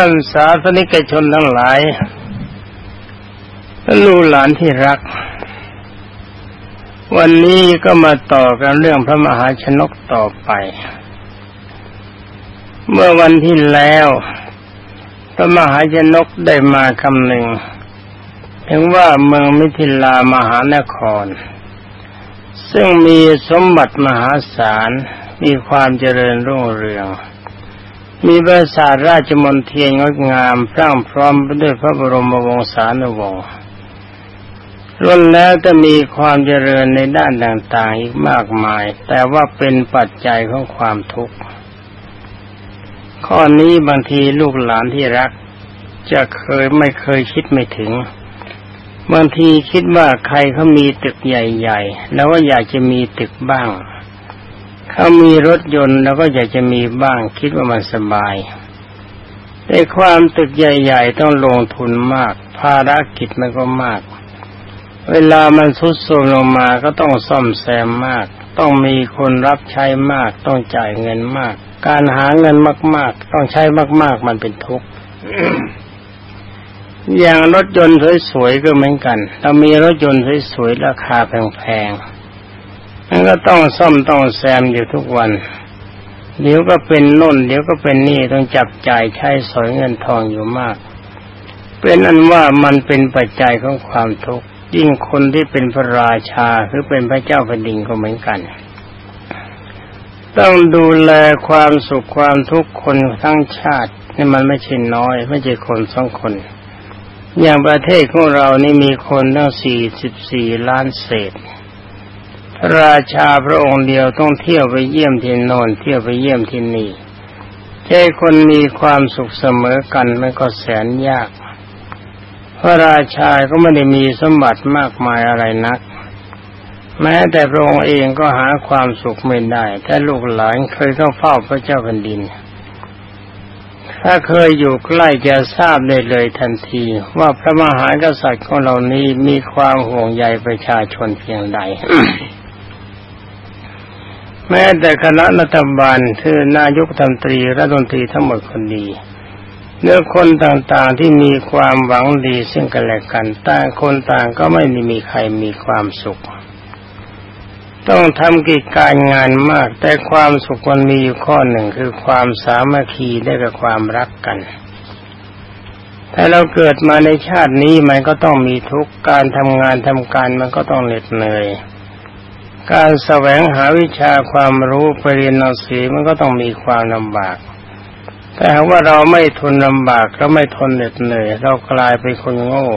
ท่านสาธนิกชนทั้งหลายและลูกหลานที่รัก วันนี้ก็มาต่อกันเรื่องพระมหาชนกต่อไป เมื่อวันที่แล้ว พระมหาชนกได้มาคำหนึ่งถึงว่าเมืองมิถิลามหานคร ซึ่งมีสมบัติมหาศาลมีความเจริญรุ่งเรือง มีบริษัทราชมนเทียนงดงามพร่างพร้อมไปด้วยพระบรมวงศานุวงศ์ล้วนแล้วก็มีความเจริญในด้านต่างๆอีกมากมาย แต่ว่าเป็นปัจจัยของความทุกข์ ข้อนี้บางทีลูกหลานที่รัก จะเคยไม่เคยคิดไม่ถึง บางทีคิดว่าใครเขามีตึกใหญ่ ๆ แล้วว่าอยากจะมีตึกบ้าง เขามีรถยนต์แล้วก็อยากจะมีบ้างคิดว่ามันสบายแต่ความตึกใหญ่ ๆ ต้องลงทุนมาก ภารกิจมันก็มาก เวลามันทุดโทรมลงมาก็ต้องซ่อมแซมมาก ต้องมีคนรับใช้มาก ต้องจ่ายเงินมาก การหาเงินมาก ๆ ต้องใช้มาก ๆ มันเป็นทุกข์อย่างรถยนต์สวยๆก็เหมือนกัน ถ้ามีรถยนต์สวยๆราคาแพงๆ มันก็ต้องซ่อมต้องแซมอยู่ทุกวัน เดี๋ยวก็เป็นน่น เดี๋ยวก็เป็นนี่ต้องจับจ่ายใช้สอยเงินทองอยู่มาก เป็นอันว่ามันเป็นปัจจัยของความทุกข์ยิ่งคนที่เป็นพระราชาหรือเป็นพระเจ้าแผ่นดินก็เหมือนกัน ต้องดูแลความสุขความทุกข์คนทั้งชาตินี่มันไม่ใช่น้อย ไม่ใช่คนสองคน อย่างประเทศของเรานี่มีคนตั้งสี่สิบสี่ล้านเศษ ราชาพระองค์เดียวต้องเที่ยวไปเยี่ยมที่โนนเที่ยวไปเยี่ยมที่นี่ใจคนมีความสุขเสมอกันมันก็แสนยาก พระราชาก็ไม่ได้มีสมบัติมากมายอะไรนัก แม้แต่พระองค์เองก็หาความสุขไม่ได้ ถ้าลูกหลานเคยเข้าเฝ้าพระเจ้าแผ่นดิน ถ้าเคยอยู่ใกล้จะทราบได้เลยทันที ว่าพระมหากษัตริย์ของเรานี้มีความห่วงใยประชาชนเพียงใด แม้แต่คณะรัฐบาลคือนายกรัฐมนตรีรัฐมนตรีทั้งหมดคนดีเนื้อคนต่างๆที่มีความหวังดีซึ่งกันและกันต่างคนต่างก็ไม่มีใครมีความสุข ต้องทำกิจการงานมาก แต่ความสุขมันมีอยู่ข้อหนึ่งคือความสามัคคีได้กับความรักกัน ถ้าเราเกิดมาในชาตินี้มันก็ต้องมีทุกการทำงานทำการมันก็ต้องเหน็ดเหนื่อย การแสวงหาวิชาความรู้ไปเรียนหนังสือมันก็ต้องมีความลำบาก แต่ว่าเราไม่ทนลำบากเราไม่ทนเหน็ดเหนื่อยเรากลายเป็นคนโง่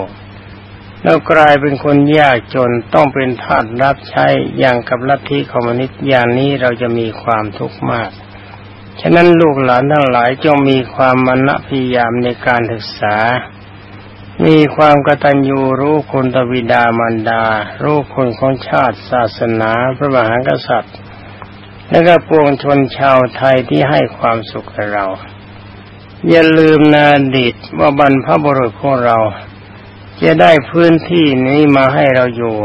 เรากลายเป็นคนยากจนต้องเป็นทาสรับใช้อย่างกับลัทธิคอมมิวนิสต์อย่างนี้เราจะมีความทุกข์มาก ฉะนั้นลูกหลานทั้งหลายจงมีความมณพยายามในการศึกษา มีความกตัญญูรู้คุณตวิดามารดา รู้คุณของชาติศาสนาพระมหากษัตริย์ และก็ปวงชนชาวไทยที่ให้ความสุขกับเรา อย่าลืมนาดิตว่าบรรพบุรุษของเรา จะได้พื้นที่นี้มาให้เราอยู่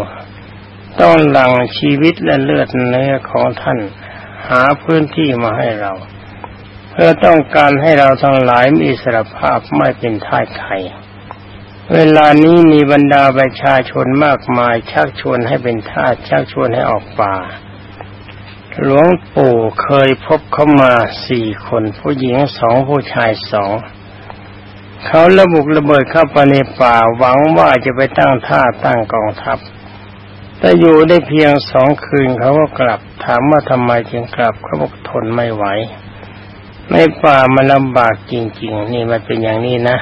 ต้องหลังชีวิตและเลือดเนื้อของท่าน หาพื้นที่มาให้เรา เพื่อต้องการให้เราทั้งหลายมีสรภาพไม่เป็นท่าใคร เวลานี้มีบรรดาประชาชนมากมาย ชักชวนให้เป็นทาสชักชวนให้ออกป่า หลวงปู่เคยพบเข้ามาสี่คน ผู้หญิงสองผู้ชายสองเขาระบุระเบิดเข้าไปในป่าหวังว่าจะไปตั้งท่าตั้งกองทัพ แต่อยู่ได้เพียงสองคืนเขาก็กลับ ถามว่าทำไมจึงกลับเขาบอกทนไม่ไหวในป่ามันลำบากจริง ๆ นี่มันเป็นอย่างนี้นะ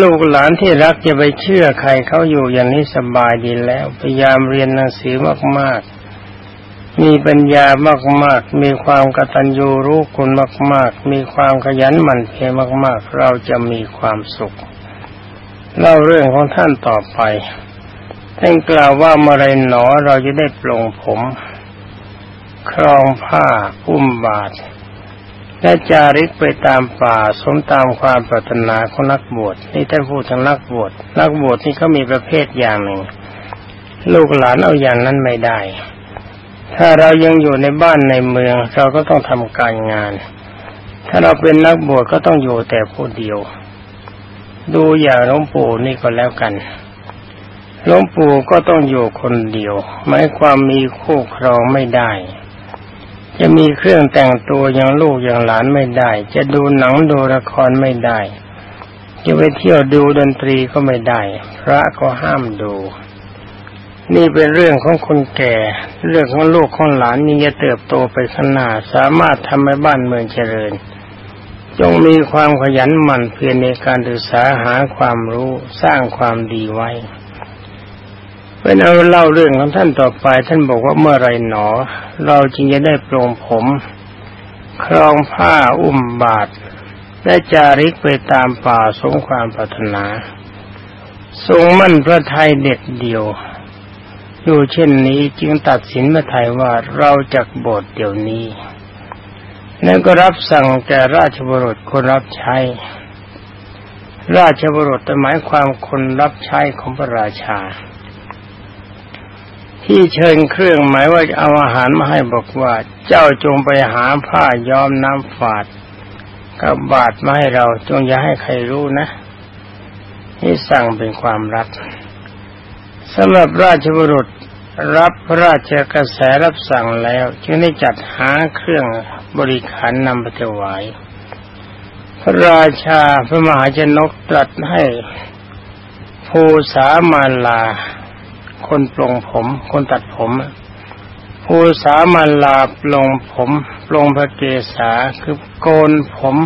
ลูกหลานที่รักจะไปเชื่อใครเขาอยู่อย่างนี้สบายดีแล้ว พยายามเรียนหนังสือมากๆ มีปัญญามากๆ มีความกตัญญูรู้คุณมาก ๆ มีความขยันหมั่นเพียรมาก ๆ เราจะมีความสุข เล่าเรื่องของท่านต่อไปท่านกล่าวว่าเมื่อไรหนอเราจะได้ปลงผม ครองผ้าอุ้มบาท และจาริกไปตามป่าสมตามความปรารถนาของนักบวชนี่ท่านพูดถึงนักบวชนักบวชนี่เขามีประเภทอย่างหนึ่ง ลูกหลานเอาอย่างนั้นไม่ได้ ถ้าเรายังอยู่ในบ้านในเมืองเราก็ต้องทำการงาน ถ้าเราเป็นนักบวชก็ต้องอยู่แต่ผู้เดียว ดูอย่างหลวงปู่นี่ก็แล้วกันหลวงปู่ก็ต้องอยู่คนเดียวหมายความมีคู่ครองไม่ได้ จะมีเครื่องแต่งตัวอย่างลูกอย่างหลานไม่ได้ จะดูหนังดูละครไม่ได้ จะไปเที่ยวดูดนตรีก็ไม่ได้ พระก็ห้ามดู นี่เป็นเรื่องของคนแก่ เรื่องของลูกของหลานนี่จะเติบโตไปข้างหน้าสามารถทำให้บ้านเมืองเจริญ จงมีความขยันหมั่นเพียรในการศึกษาหาความรู้สร้างความดีไว้ เป็นเอาเล่าเรื่องของท่านต่อไป ท่านบอกว่าเมื่อไรหนอ เราจึงจะได้ปลงผม ครองผ้าอุ้มบาทและจาริกไปตามป่าสงความปรารถนา ทรงมั่นพระไทยเด็ดเดียว อยู่เช่นนี้จึงตัดสินพระไทยว่าเราจะบสถ์เดี๋ยวนี้แล้วก็รับสั่งแก่ราชบุรุษคนรับใช้ ราชบุรุษหมายความคนรับใช้ของพระราชา ที่เชิญเครื่องหมายว่าเอาอาหารมาให้บอกว่า เจ้าจงไปหาผ้าย้อมน้ำฝาดกับบาดมาให้เราจงอย่าให้ใครรู้นะ นี่สั่งเป็นความรักสำหรับราชบุรุษรับพระราชกระแสรับสั่งแล้ว จึงได้จัดหาเครื่องบริขารนำไปถวาย พระราชาพระมหาชนกตรัสให้ภูสามาลา คนปลงผม คนตัดผมผู้สามัญลาปลงผมปลงพระเกศาคือโกนผม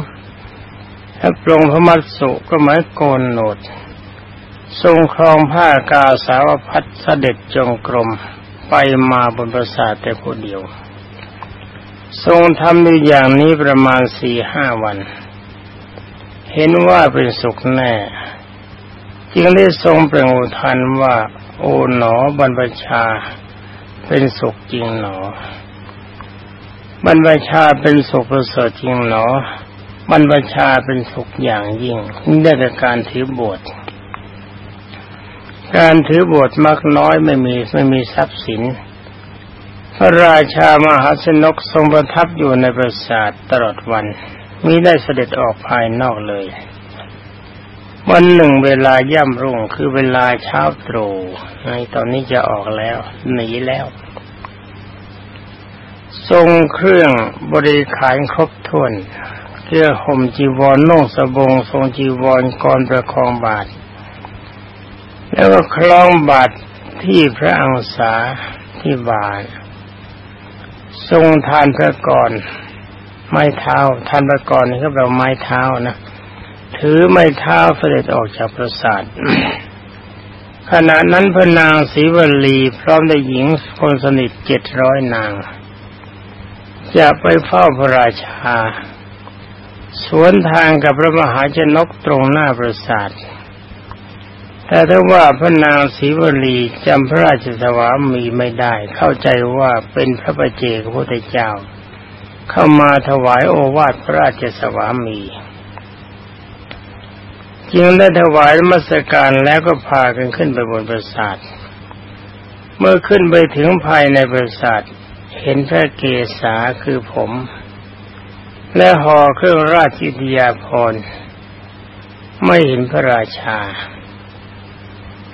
ถ้าปลงพระมัสสุก็หมายโกนโหนด ทรงครองผ้ากาสาวพัดเสด็จจงกรมไปมาบนปราสาทแต่คนเดียว ทรงทำด้วยอย่างนี้ประมาณสี่ห้าวัน เห็นว่าเป็นสุขแน่ จึงได้ทรงเปล่งอุทานว่า โอ๋หนอบรรพชา เป็นสุขจริงหนอบรรพชาเป็นสุขประเสริฐจริงหนอบรรพชาเป็นสุขอย่างยิ่งได้จากการถือบทการถือบทมักน้อยไม่มีไม่มีทรัพย์สิน พระราชามหาสนกทรงประทับอยู่ในปราสาทตลอดวันมิได้เสด็จออกภายนอกเลย วันหนึ่งเวลาย่ำรุ่งคือเวลาเช้าตรู่ในตอนนี้จะออกแล้ว หนีแล้ว ทรงเครื่องบริขารครบถ้วนเกื้อห่มจีวรนุ่งสบง ทรงจีวรกรประคองบาท แล้วก็คล้องบาทที่พระอังสาที่บาททรงทานพระกรไม้เท้าทานพระกรนี่ก็แบบไม้เท้านะ ถือไม้เท้าเสด็จออกจากปราสาทขณะนั้นพระนางศรีวลีพร้อมด้วยหญิงคนสนิทเจ็ดร้อยนาง จะไปเฝ้าพระราชา สวนทางกับพระมหาชนกตรงหน้าปราสาทแต่ถ้าว่าพระนางศรีวลีจำพระราชสวามีไม่ได้ เข้าใจว่าเป็นพระประเจกพระพุทธเจ้า เข้ามาถวายโอวาทพระราชสวามี จึงได้ถวายมัสการแล้วก็พากันขึ้นไปบนปราสาท เมื่อขึ้นไปถึงภายในปราสาท เห็นพระเกศาคือผม และห่อเครื่องราชอิทยาภรไม่เห็นพระราชา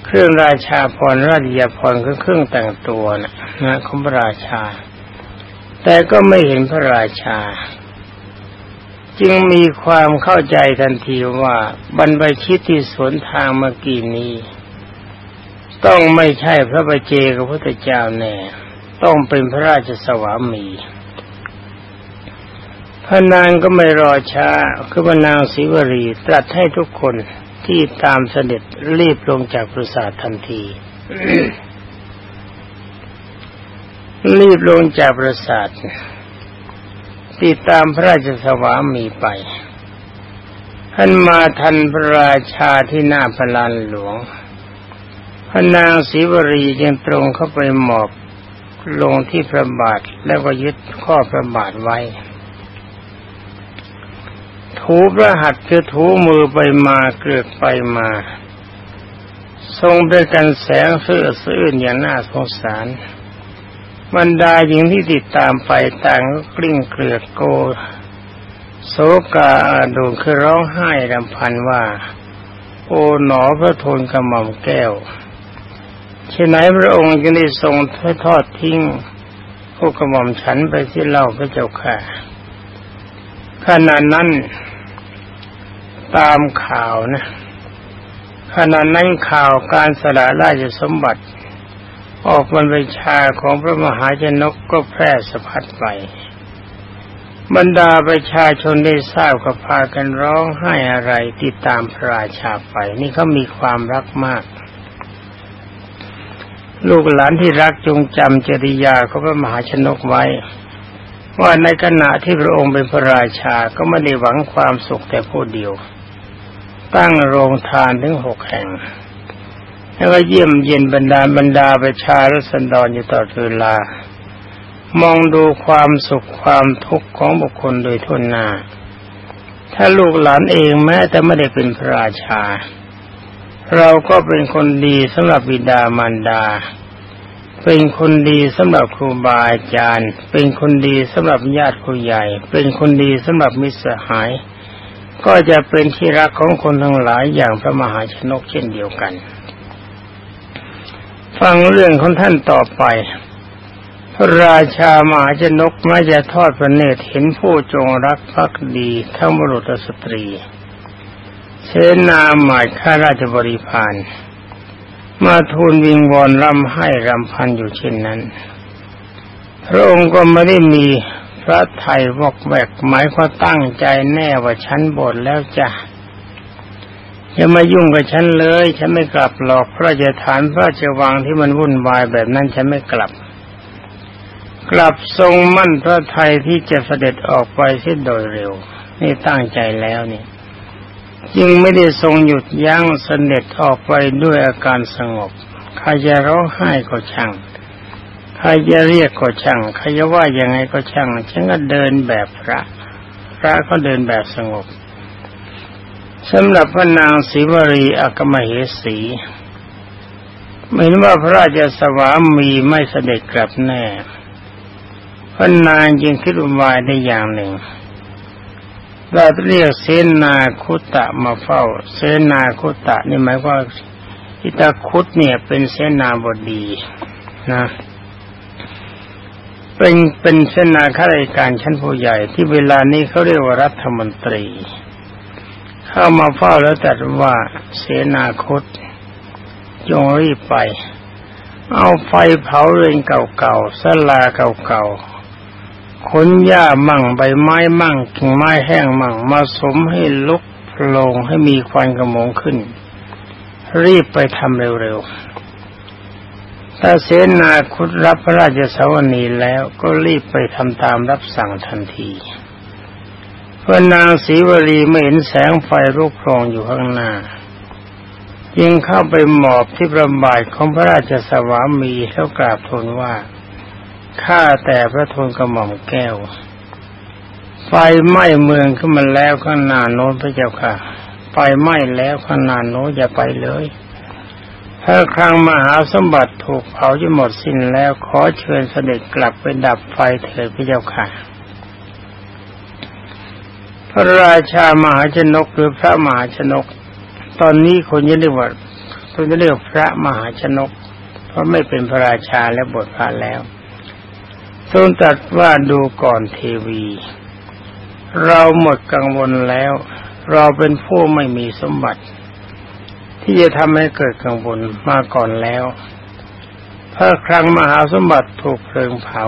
เครื่องราชาพรราชยาภรคือเครื่องแต่งตัวนะนะของพระราชา แต่ก็ไม่เห็นพระราชา จึงมีความเข้าใจทันทีว่าบรรพชิตที่สวนทางเมื่อกี้นี้ ต้องไม่ใช่พระบเจกับพระเจ้าแน่ ต้องเป็นพระราชสวามีพระนางก็ไม่รอช้าคือพระนางศิวรีตรัสให้ทุกคนที่ตามเสด็จรีบลงจากปราสาททันที รีบลงจากปราสาท ติดตามพระราชสวามีไป ท่านมาทันพระราชาที่หน้าพลานหลวงพระนางศรีวรีจึงตรงเข้าไปหมอบลงที่พระบาทแล้วก็ยึดข้อพระบาทไว้ ถูพระหัตถ์คือถูมือไปมาเกลือกไปมา ทรงด้วยกันแสงเสื้อซื่นอย่างน่าสงสาร บรรดาหญิงที่ติดตามไปต่างก็กลิ้งเกลือกโกโศกาอาดูคือร้องไห้รำพันว่า โอ๋หนอพระทูลกระหม่อมแก้วเช่นไหนพระองค์จึงได้ทรงทอดทิ้งพวกกระหม่อมฉันไปที่เล่าพระเจ้าค่ะขณะนั้นตามข่าวนะขณะนั้นข่าวการสละราชสมบัติ ออกมันไปชาของพระมหาชนกก็แพร่สะพัดไป บรรดาประชาชนได้ทราบก็พากันร้องไห้อะไรติดตามพระราชาไป นี่เขามีความรักมาก ลูกหลานที่รักจงจำจริยาของพระมหาชนกไว้ ว่าในขณะที่พระองค์เป็นพระราชาก็ไม่ได้หวังความสุขแต่ผู้เดียว ตั้งโรงทานถึงหกแห่ง แล้วก็เยี่ยมเย็นบรรดาบรรดาประชารัษฎรอยู่ตลอดเวลามองดูความสุขความทุกข์ของบุคคลโดยทุนหน้า ถ้าลูกหลานเองแม้แต่ไม่ได้เป็นพระราชา เราก็เป็นคนดีสำหรับบิดามารดา เป็นคนดีสำหรับครูบาอาจารย์ เป็นคนดีสำหรับญาติผู้ใหญ่ เป็นคนดีสำหรับมิตรสหาย ก็จะเป็นที่รักของคนทั้งหลายอย่างพระมหาชนกเช่นเดียวกัน ฟังเรื่องของท่านต่อไป พระราชามหาชนกไม่จะทอดพระเนตรเห็นผู้จงรักภักดีทั้งบุรุษสตรี เชนาหมายข้าราชบริพารมาทูลวิงวอนรำให้รำพันอยู่เช่นนั้น พระองค์ก็ไม่ได้มีพระไทยวอกแวกหมายความตั้งใจแน่ว่าฉันบทแล้วจ้ะ อย่ามายุ่งกับฉันเลย ฉันไม่กลับหรอกพระจะฐานพระเจวังที่มันวุ่นวายแบบนั้นฉันไม่กลับ กลับทรงมั่นพระไทยที่จะเสด็จออกไปเสียโดยเร็ว นี่ตั้งใจแล้วนี่จึงไม่ได้ทรงหยุดยั้งเสด็จออกไปด้วยอาการสงบใครจะร้องไห้ก็ช่างใครจะเรียกก็ช่างใครจะว่ายังไงก็ช่างฉันก็เดินแบบพระ พระก็เดินแบบสงบ สำหรับพระนางศรีวรีอักมเหสีเห็นว่าพระราชสวามีไม่เสด็จกลับแน่พระนางจึงคิดอุบายได้อย่างหนึ่งเราเรียกเสนาคุตะมาเฝ้า เสนาคุตะนี่หมายว่าอิตาคุตเนี่ยเป็นเสนาบดีนะ เป็นเป็นเสนาข้าราชการชั้นผู้ใหญ่ที่เวลานี้เขาเรียกว่ารัฐมนตรี เข้ามาเฝ้าแล้วตัดว่าเสนาคต จงรีบไป เอาไฟเผาเรือนเก่าๆสลาเก่าๆขนหญ้ามั่งใบไม้มั่งกิ่งไม้แห้งมั่งมาสมให้ลุกโผลงให้มีควันกระมงขึ้น รีบไปทำเร็วๆถ้าเสนาคุดรับพระราชสวนีแล้วก็รีบไปทำตามรับสั่งทันที เพื่อนางศรีวลีไม่เห็นแสงไฟรุกโรองอยู่ข้างหน้ายิงเข้าไปหมอบที่ประบายของพระราชสวามีแล้วกราบทูลว่าข้าแต่พระทูลกระหม่อมแก้ว ไฟไหม้เมืองขึ้นมาแล้วข้างหน้าโน้นพระเจ้าค่ะไฟไหม้แล้วข้างหน้าโน้นอย่าไปเลยถ้าครั้งมหาสมบัติถูกเผาจนหมดสิ้นแล้วขอเชิญเสด็จกลับไปดับไฟเถิดพระเจ้าค่ะ ราชามหาชนกหรือพระมหาชนก ตอนนี้คนจะเรียกว่าคนจะเรียกพระมหาชนก เพราะไม่เป็นพระราชาและบทพระแล้วทรงตรัสว่าดูก่อนเทวี เราหมดกังวลแล้ว เราเป็นผู้ไม่มีสมบัติ ที่จะทำให้เกิดกังวลมาก่อนแล้วพระครั้งมหาสมบัติถูกเพลิงเผา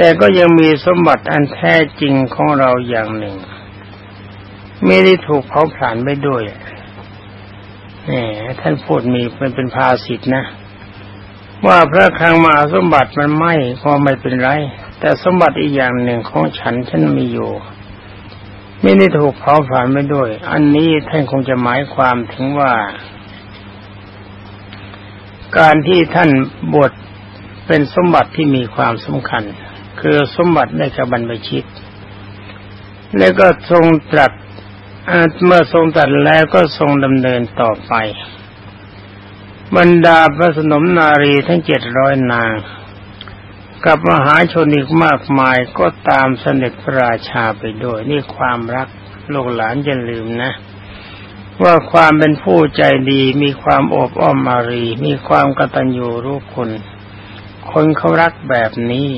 แต่ก็ยังมีสมบัติอันแท้จริงของเราอย่างหนึ่ง ไม่ได้ถูกเผาผลาญไปด้วยแหมท่านพูดมีเป็นเป็นภาสิทธนะ ว่าพระครั้งมาสมบัติมันไม่ก็ไม่เป็นไร แต่สมบัติอีกอย่างหนึ่งของฉันฉันมีอยู่ ไม่ได้ถูกเผาผลาญไปด้วย อันนี้ท่านคงจะหมายความถึงว่า การที่ท่านบวชเป็นสมบัติที่มีความสำคัญ คือสมบัติในกบันไปชิต แล้วก็ทรงตรัสเมื่อทรงตรัสแล้วก็ทรงดำเนินต่อไป บรรดาพระสนมนารีทั้งเจ็ดร้อยนาง กับมหาชนอีกมากมายก็ตามเสด็จพระราชาไปด้วยนี่ความรักลูกหลานอย่าลืมนะ ว่าความเป็นผู้ใจดีมีความอบอ้อมมารี มีความกตัญญูรู้คุณ คนเขารักแบบนี้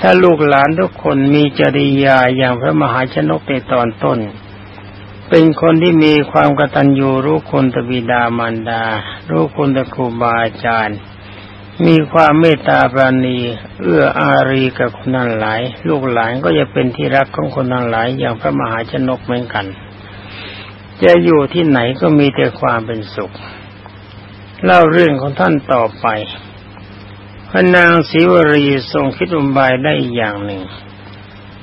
ถ้าลูกหลานทุกคนมีจริยาอย่างพระมหาชนกในตอนต้น เป็นคนที่มีความกตัญญูรู้คุณตบิดามารดา รู้คุณตะครูบาอาจารย์ มีความเมตตาปราณี เอื้ออารีกับคนนั้นหลาย ลูกหลานก็จะเป็นที่รักของคนนั้นหลาย อย่างพระมหาชนกเหมือนกัน จะอยู่ที่ไหนก็มีแต่ความเป็นสุข เล่าเรื่องของท่านต่อไป พระนางศรีวรีทรงคิดอุบายได้อย่างหนึ่ง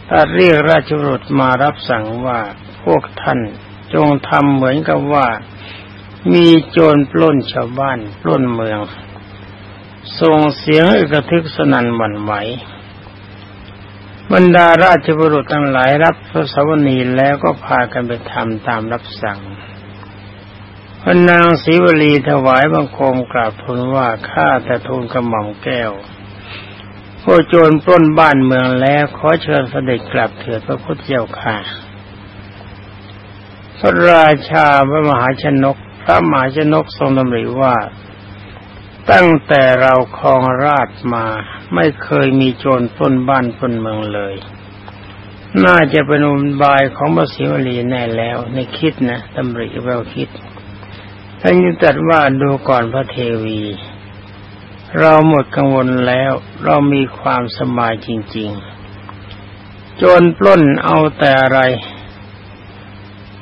ตัดเรียกราชบุตรมารับสั่งว่าพวกท่านจงทำเหมือนกับว่า มีโจรปล้นชาวบ้านปล้นเมืองส่งเสียงอึกทึกสนั่นหวั่นไหวบรรดาราชบุรุษทั้งหลายรับพระสวนีแล้วก็พากันไปทำตามรับสั่ง พระนางศรีวลีถวายบังคมกราบทูลว่าข้าแต่ทูลกระหม่อมแก้วผู้โจรปล้นบ้านเมืองแล้วขอเชิญเสด็จกลับเถิดพระพุทธเจ้าค่ะ พระราชาพระมหาชนก พระมหาชนกทรงดำริว่าตั้งแต่เราครองราชมาไม่เคยมีโจรปล้นบ้านปล้นเมืองเลย น่าจะเป็นอุบายของพระศิวลีแน่แล้ว ในคิดนะตำริเราคิด ท่านยึดตัดว่าดูก่อนพระเทวี เราหมดกังวลแล้ว เรามีความสบายจริง ๆจรปล้นเอาแต่อะไร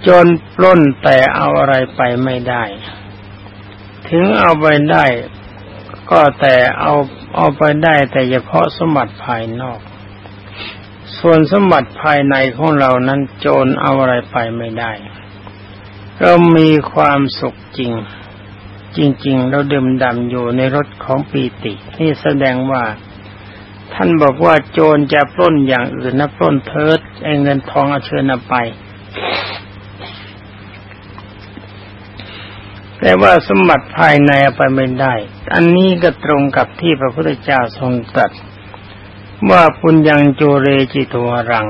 จรปล้นแต่เอาอะไรไปไม่ได้ ถึงเอาไปได้ ก็แต่เอาเอาไปได้แต่เฉพาะสมบัติภายนอก ส่วนสมบัติภายในของเรานั้นโจรเอาอะไรไปไม่ได้ เรามีความสุขจริง จริง ๆ เราดื่มด่ำอยู่ในรถของปีติ นี่แสดงว่า ท่านบอกว่าโจรจะปล้นอย่างอื่นนะปล้นเทิดไอ้เงินทองเอาเชิญไป แต่ว่าสมบัติภายในไปไม่ได้ อันนี้ก็ตรงกับที่พระพุทธเจ้าทรงตรัสว่าปุญญังโจเรจิตวรัง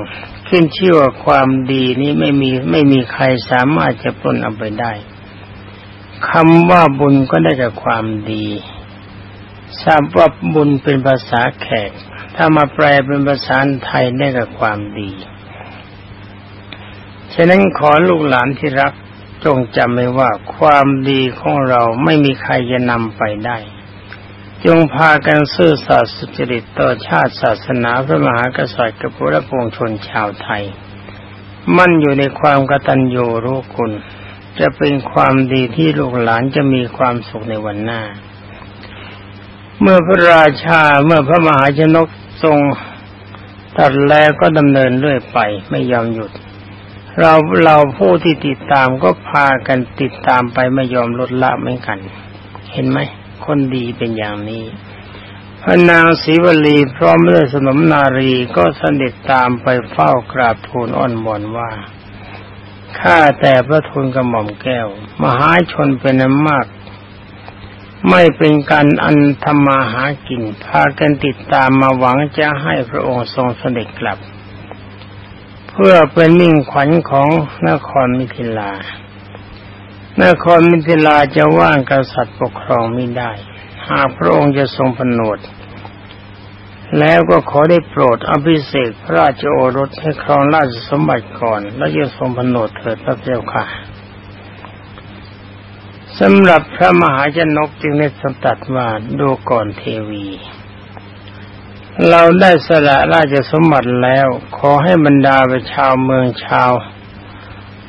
ขึ้นชื่อว่าความดีนี้ไม่มีไม่มีใครสามารถจะปล้นเอาไปได้คำว่าบุญก็ได้กับความดีทราบว่าบุญเป็นภาษาแขก ถ้ามาแปลเป็นภาษาไทยได้กับความดีฉะนั้นขอลูกหลานที่รักจงจำไว้ว่าความดีของเราไม่มีใครจะนำไปได้ จงพากันซื่อสัตย์สุจริตต่อชาติศาสนาพระมหากษัตริย์กับพระปวงชนชาวไทย มั่นอยู่ในความกตัญญูรู้คุณ จะเป็นความดีที่ลูกหลานจะมีความสุขในวันหน้า เมื่อพระราชาเมื่อพระมหาชนกทรงตัดแล้วก็ดำเนินเรื่อยไปไม่ยอมหยุด เราเราผู้ที่ติดตามก็พากันติดตามไปไม่ยอมลดละเหมือนกัน เห็นไหม คนดีเป็นอย่างนี้พระนางศรีวลีพร้อมด้วยสนมนารีก็สนิทตามไปเฝ้ากราบทูลอ้อนวอนว่าข้าแต่พระทูลกระหม่อมแก้ว มหาชนเป็นอันมาก ไม่เป็นการอันธรรมาหากิน พากันติดตามมาหวังจะให้พระองค์ทรงเสด็จกลับ เพื่อเป็นมิ่งขวัญของนครมิถิลา นครมิถิลาจะว่างกษัตริย์ปกครองไม่ได้ หากพระองค์จะทรงผนวด แล้วก็ขอได้โปรดอภิเษกพระราชโอรสให้ครองราชสมบัติก่อน แล้วจะทรงผนวดเถิดพระเจ้าค่ะสำหรับพระมหาชนกจึงได้สัตัดว่าดูก่อนเทวี เราได้สละราชสมบัติแล้ว ขอให้บรรดาประชาวเมืองชาว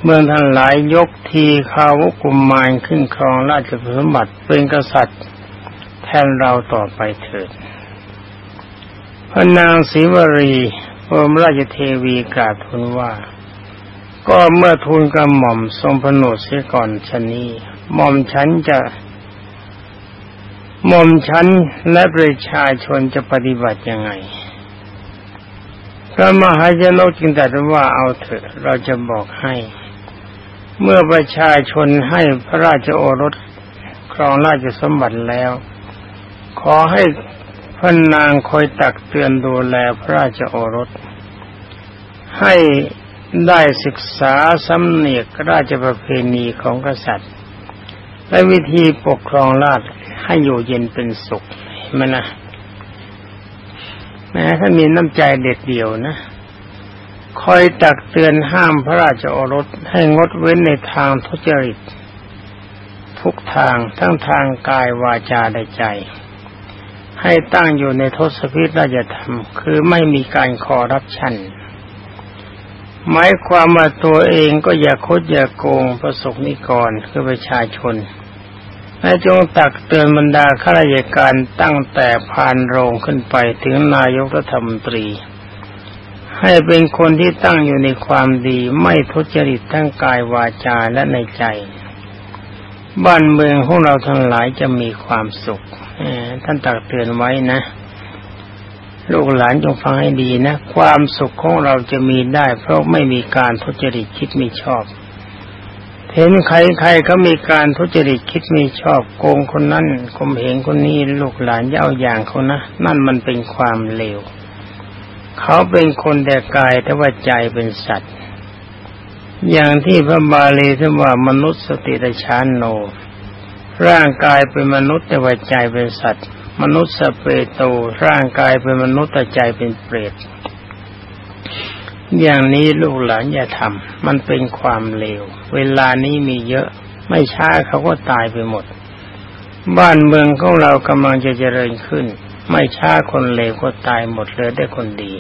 เมืองทั้งหลายยกทีขาวกุมมารขึ้นครองราชสมบัติเป็นกษัตริย์ แทนเราต่อไปเถิด พระนางศรีวรีพรมราชเทวีกราบทูลว่า ก็เมื่อทูลกระหม่อมทรงพนวดเสียก่อนชนี้หม่อมฉันจะหม่อมฉันและประชาชนจะปฏิบัติยังไงพระมหาชนกจึงตรัสว่าเอาเถอะเราจะบอกให้ เมื่อประชาชนให้พระราชโอรสครองราชสมบัติแล้ว ขอให้พระนางคอยตักเตือนดูแลพระราชโอรส ให้ได้ศึกษาสำเนียกราชประเพณีของกษัตริย์ และวิธีปกครองราชให้อยู่เย็นเป็นสุขเห็นไหมนะแม้ถ้ามีน้ำใจเด็ดเดียวนะ คอยตักเตือนห้ามพระราชโอรสให้งดเว้นในทางทุจริต ทุกทางทั้งทางกายวาจาและใจ ให้ตั้งอยู่ในทศพิธราชธรรม คือไม่มีการคอรับชันหมายความว่าตัวเองก็อย่าคดอย่าโกงประสบนิกรคือประชาชนและจงตักเตือนบรรดาข้าราชการตั้งแต่พานโรงขึ้นไปถึงนายกรัฐมนตรี ให้เป็นคนที่ตั้งอยู่ในความดีไม่ทุจริตทั้งกายวาจาและในใจ บ้านเมืองของเราทั้งหลายจะมีความสุขท่านตักเตือนไว้นะ ลูกหลานจงฟังให้ดีนะ ความสุขของเราจะมีได้ เพราะไม่มีการทุจริตคิดไม่ชอบ เห็นใครใครเขามีการทุจริตคิดไม่ชอบ โกงคนนั้นคมเหงคนนี้ลูกหลานเย่าอย่างเขานะ นั่นมันเป็นความเลว เขาเป็นคนแต่กายแต่ว่าใจเป็นสัตว์ อย่างที่พระบาลีท่านว่ามนุษย์สติตชานโน ร่างกายเป็นมนุษย์แต่ว่าใจเป็นสัตว์ มนุษย์สเปโตร่างกายเป็นมนุษย์แต่ใจเป็นเปรตอย่างนี้ลูกหลานอย่าทำมันเป็นความเลว เวลานี้มีเยอะ ไม่ช้าเขาก็ตายไปหมด บ้านเมืองของเรากำลังจะเจริญขึ้น ไม่ช้าคนเลวก็ตายหมดเลยได้คนดี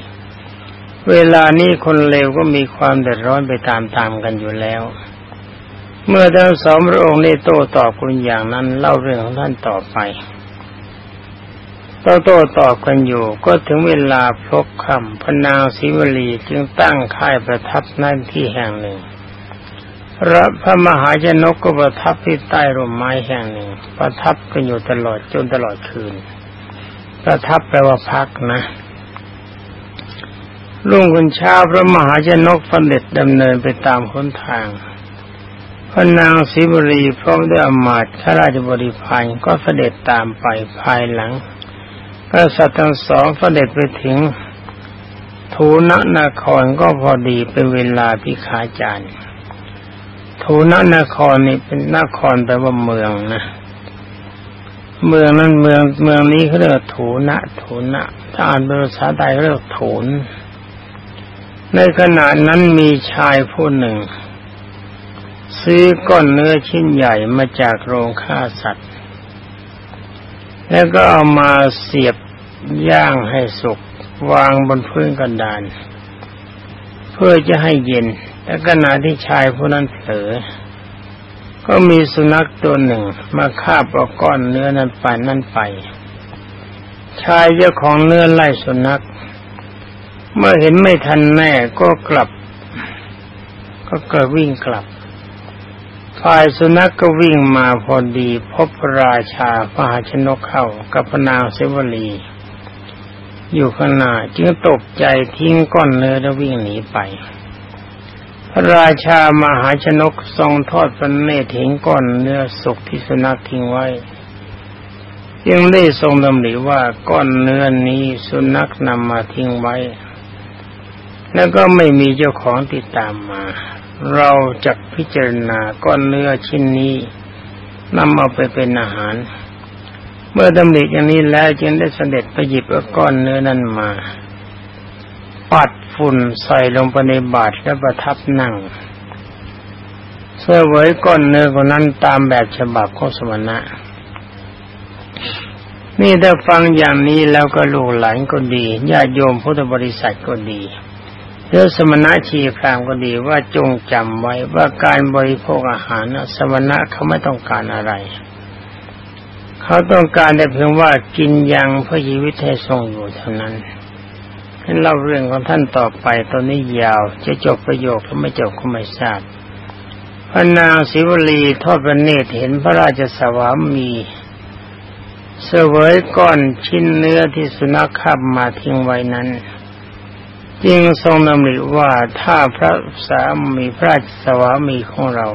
เวลานี้คนเลวก็มีความเดือดร้อนไปตามๆกันอยู่แล้ว เมื่อทั้งสองพระองค์ได้โต้ตอบคุณอย่างนั้นเล่าเรื่องของท่านต่อไปโต้ตอบกันอยู่ ก็ถึงเวลาพบคำพนางศิวลีจึงตั้งค่ายประทับนั่นที่แห่งหนึ่งรับพระมหาชนกก็ประทับที่ใต้ร่มไม้แห่งหนึ่ง ประทับกันอยู่ตลอดจนตลอดคืน ประทับแปลว่าพักนะลุงคุณเช้าพระมหาชนกฟันเด็จดำเนินไปตามค้นทางพระนางศิวลีพร้อมด้วยอมาตย์ข้าราชบริพารก็เสด็จตามไปภายหลังกษัตว์ทั้งสองเสด็จไปถึงทูนนครก็พอดีเป็นเวลาพิขาจารย์ทูนนครนี่เป็นนครแปลว่าเมืองนะ เมืองนั้นเมืองเมืองนี้เขาเรียกโถนะโถนะถ้าอ่านเป็นภาษาไทยเรียกโถน ในขณะนั้นมีชายผู้หนึ่ง ซื้อก้อนเนื้อชิ้นใหญ่มาจากโรงฆ่าสัตว์ แล้วก็เอามาเสียบย่างให้สุกวางบนพื้นกันดานเพื่อจะให้เย็นและขณะที่ชายผู้นั้นเผลอ ก็มีสุนัขตัวหนึ่งมาคาบเอาก้อนเนื้อนั้นไปนั่นไป ชายเจ้าของเนื้อไล่สุนัข เมื่อเห็นไม่ทันแน่ก็กลับ ก็เกิดวิ่งกลับฝ่ายสุนัขกก็วิ่งมาพอดี พบราชามหาชนกเข้ากับพนางเสวลีอยู่ข้างหน้าจึงตกใจทิ้งก้อนเนื้อแล้ววิ่งหนีไป ระราชามหาชนกทรงทอดพระเนตรเห็นก้อนเนื้อสุกที่สุนัขทิ้งไว้ยังได้ทรงดำริว่าก้อนเนื้อนี้สุนัขนำมาทิ้งไว้ แล้วก็ไม่มีเจ้าของติดตามมา เราจะพิจารณาก้อนเนื้อชิ้นนี้นำเอาไปเป็นอาหาร เมื่อดำริอย่างนี้แล้วจึงได้เสด็จไปหยิบก้อนเนื้อนั้นมา ปัด ฝุ่นใส่ลงไปในบาตรและประทับนั่งเสื้อไว้ก้อนเนื้อคนนั้นตามแบบฉบับของสมณะ นี่ถ้าฟังอย่างนี้แล้วก็ลูกหลานก็ดีญาติโยมพุทธบริษัทก็ดีเรือสมณะชีพรามก็ดีว่าจงจำไว้ว่าการบริโภคอาหารสมณะเขาไม่ต้องการอะไร เขาต้องการแต่เพียงว่ากินยังเพื่อชีวิตให้ทรงอยู่เท่านั้น ให้เล่าเรื่องของท่านต่อไปตอนนี้ยาวจะจบประโยคหรือไม่จบก็ไม่ทราบพระนางศิวลีทอดพระเนตรเห็นพระราชสวามีเสวยก้อนชิ้นเนื้อที่สุนัขขับมาทิ้งไว้นั้น จึงทรงนำหริว่าถ้าพระสามีพระสวามีของเรา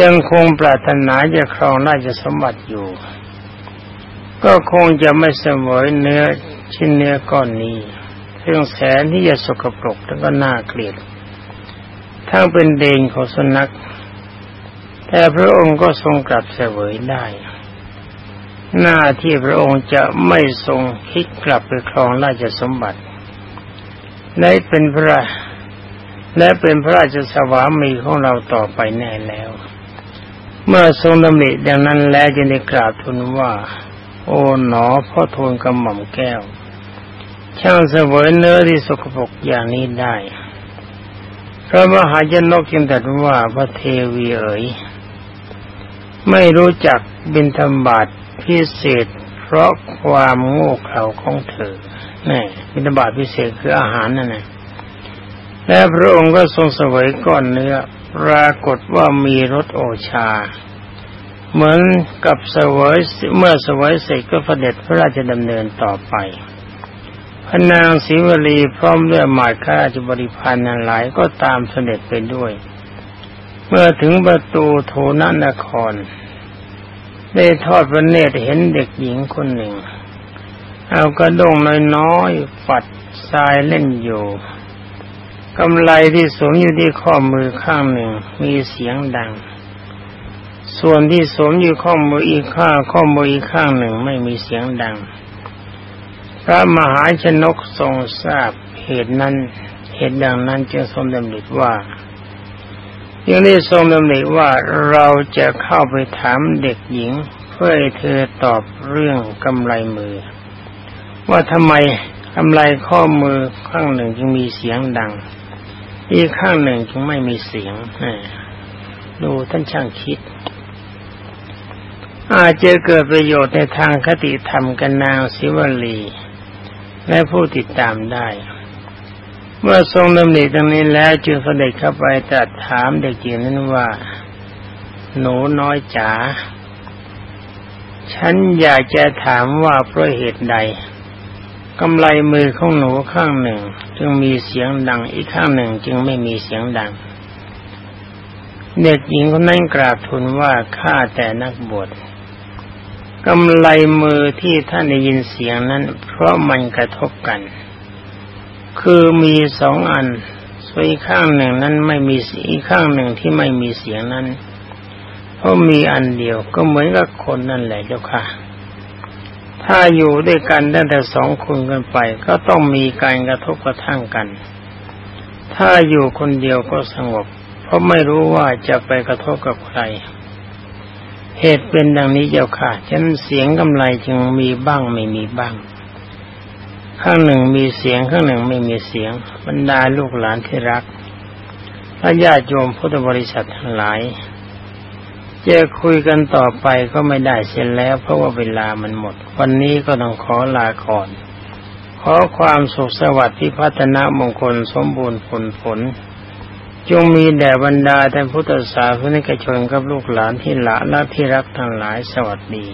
ยังคงปรารถนาจะครองราชสมบัติอยู่ ก็คงจะไม่เสมอเนื้อ ชิ้นเนื้อก้อนนี้ซึ่องแสนที่จะสกปรกแล้วก็น่าเกลียดทั้งเป็นเดงของสนัก แต่พระองค์ก็ทรงกลับเสวยได้ หน้าที่พระองค์จะไม่ทรงคิดกลับไปครองราชสมบัติและเป็นพระและเป็นพระราชสวามีของเราต่อไปแน่แล้ว เมื่อทรงดำริดังนั้นแล้วจึงได้กราบทูลว่า โอ๋หนอพ่อทูลกระหม่อมแก้ว ช่างเสวยเนื้อที่สกปรกอย่างนี้ได้พระมหายนกจึงตรัสว่าพระเทวีเอ๋ยไม่รู้จักบินธรรมบาตพิเศษ เพราะความโง่เขลาของเธอนี่บิณฑบาตพิเศษคืออาหารนั่นแหละและพระองค์ก็ทรงเสวยก้อนเนื้อปรากฏว่ามีรสโอชา เหมือนกับเสวยเมื่อเสวยเสร็จก็เสด็จพระราชดำเนินต่อไป พนางศรีวลีพร้อมด้วยหมายข้าราชบริพารนั้นหลายก็ตามเสด็จไปด้วย เมื่อถึงประตูโทนนคร ได้ทอดพระเนตรเห็นเด็กหญิงคนหนึ่ง เอากระดงน้อยๆปัดทรายเล่นอยู่กำไลที่สวมอยู่ที่ข้อมือข้างหนึ่งมีเสียงดัง ส่วนที่สวมอยู่ข้อมืออีกข้างข้อมืออีกข้างหนึ่งไม่มีเสียงดัง พระมหาชนกทรงทราบเหตุนั้น เหตุดังนั้นจึงทรงดำริว่ายังได้ทรงดำริว่าเราจะเข้าไปถามเด็กหญิง เพื่อให้เธอตอบเรื่องกำไรมือ ว่าทำไมกำไรข้อมือข้างหนึ่งจึงมีเสียงดัง อีกข้างหนึ่งจึงไม่มีเสียงดูท่านช่างคิด อาจจะเกิดประโยชน์ในทางคติธรรมกันนางศิวลี และผู้ติดตามได้ เมื่อทรงดำริตรงนี้แล้วจึงเสด็จเข้าไปตรัสถามเด็กหญิงนั้นว่า หนูน้อยจ๋าฉันอยากจะถามว่าเพราะเหตุใดกำไลมือของหนูข้างหนึ่ง จึงมีเสียงดังอีกข้างหนึ่งจึงไม่มีเสียงดัง เด็กหญิงคนนั้นกราบทูลว่าข้าแต่นักบวช กำไลมือที่ท่านได้ยินเสียงนั้น เพราะมันกระทบกัน คือมีสองอันส่วนอีกข้างหนึ่งนั้นไม่มีอีข้างหนึ่งที่ไม่มีเสียงนั้นเพราะมีอันเดียวก็เหมือนกับคนนั่นแหละเจ้าค่ะถ้าอยู่ด้วยกันตั้งแต่สองคนกันไป ก็ต้องมีการกระทบกระทั่งกัน ถ้าอยู่คนเดียวก็สงบ เพราะไม่รู้ว่าจะไปกระทบกับใคร เหตุเป็นดังนี้เจ้าค่ะฉันเสียงกำไรจึงมีบ้างไม่มีบ้าง ข้างหนึ่งมีเสียงข้างหนึ่งไม่มีเสียง บรรดาลูกหลานที่รักพระญาติโยมพุทธบริษัททั้งหลายจะคุยกันต่อไปก็ไม่ได้เสียแล้ว เพราะว่าเวลามันหมด วันนี้ก็ต้องขอลาก่อน ขอความสุขสวัสดิ์ที่พัฒนามงคลสมบูรณ์ผลผล จงมีแด่บรรดาท่านพุทธศาสนิกชนกับลูกหลานที่หละและที่รักทั้งหลายสวัสดี